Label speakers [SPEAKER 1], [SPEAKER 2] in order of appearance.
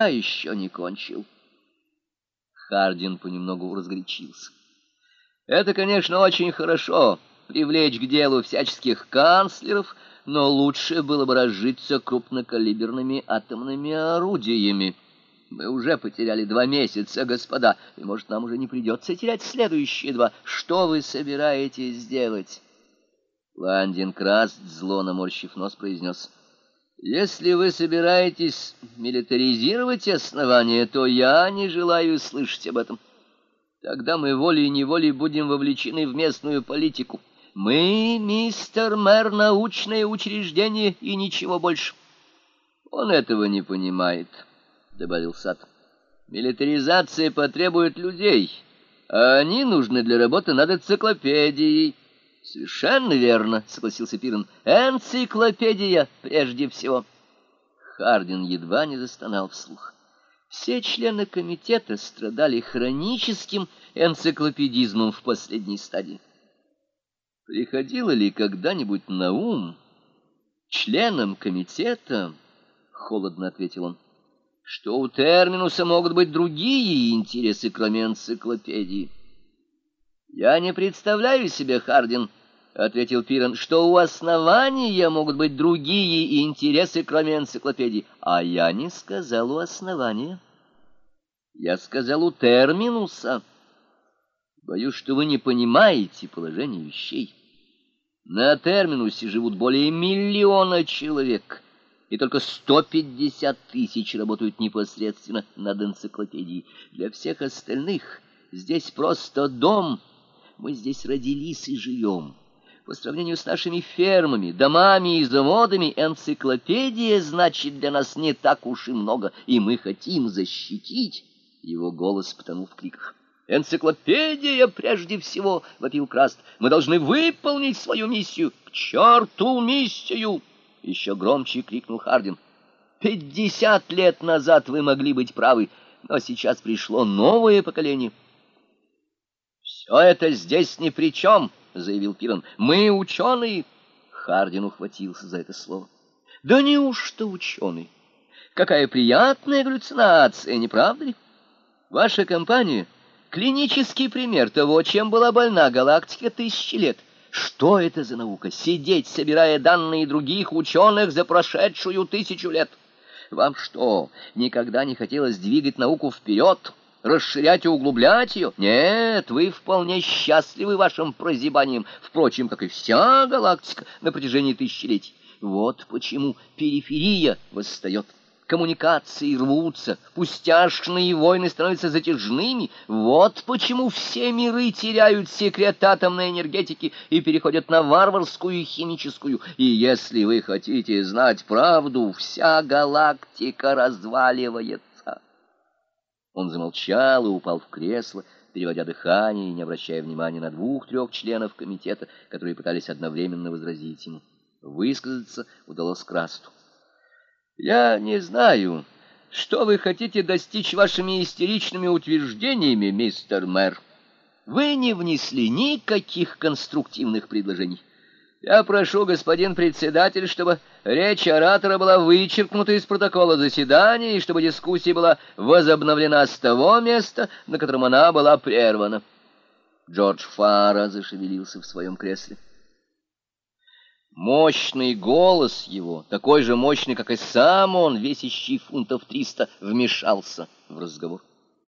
[SPEAKER 1] я еще не кончил. Хардин понемногу разгорячился. Это, конечно, очень хорошо привлечь к делу всяческих канцлеров, но лучше было бы разжиться крупнокалиберными атомными орудиями. Мы уже потеряли два месяца, господа, и, может, нам уже не придется терять следующие два. Что вы собираетесь сделать? Ландин Краст, зло наморщив нос, произнес. Если вы собираетесь милитаризировать основание, то я не желаю слышать об этом. Тогда мы волей-неволей будем вовлечены в местную политику. Мы, мистер мэр, научное учреждение и ничего больше. Он этого не понимает, — добавил Сад. Милитаризация потребует людей, а они нужны для работы над энциклопедией. Совершенно верно, согласился Пирен. Энциклопедия прежде всего. Хардин едва не застонал вслух. Все члены комитета страдали хроническим энциклопедизмом в последней стадии. Приходило ли когда-нибудь на ум членам комитета, холодно ответил он, что у терминуса могут быть другие интересы, кроме энциклопедии? Я не представляю себе, Хардин, ответил Пирен, что у основания могут быть другие интересы, кроме энциклопедии. А я не сказал у основания. Я сказал у терминуса. Боюсь, что вы не понимаете положение вещей. На терминусе живут более миллиона человек, и только 150 тысяч работают непосредственно над энциклопедией. Для всех остальных здесь просто дом. Мы здесь родились и живем. По сравнению с нашими фермами, домами и заводами, энциклопедия значит для нас не так уж и много, и мы хотим защитить. Его голос потонул в криках. Энциклопедия прежде всего, вопил Краст. Мы должны выполнить свою миссию. К черту миссию! Еще громче крикнул Хардин. Пятьдесят лет назад вы могли быть правы, но сейчас пришло новое поколение. Все это здесь ни при чем, заявил Пирон. Мы ученые. Хардин ухватился за это слово. Да неужто ученый? Какая приятная галлюцинация, не правда ли? Ваша компания Клинический пример того, чем была больна галактика тысячи лет. Что это за наука? Сидеть, собирая данные других ученых за прошедшую тысячу лет. Вам что, никогда не хотелось двигать науку вперед, расширять и углублять ее? Нет, вы вполне счастливы вашим прозябанием, впрочем, как и вся галактика на протяжении тысячелетий. Вот почему периферия восстает коммуникации рвутся, пустяшные войны становятся затяжными. Вот почему все миры теряют секрет атомной энергетики и переходят на варварскую и химическую. И если вы хотите знать правду, вся галактика разваливается. Он замолчал и упал в кресло, переводя дыхание и не обращая внимания на двух-трех членов комитета, которые пытались одновременно возразить ему. Высказаться удалось Красту. Я не знаю, что вы хотите достичь вашими истеричными утверждениями, мистер мэр. Вы не внесли никаких конструктивных предложений. Я прошу, господин председатель, чтобы речь оратора была вычеркнута из протокола заседания и чтобы дискуссия была возобновлена с того места, на котором она была прервана. Джордж Фара зашевелился в своем кресле. Мощный голос его, такой же мощный, как и сам он, весящий фунтов триста, вмешался в разговор.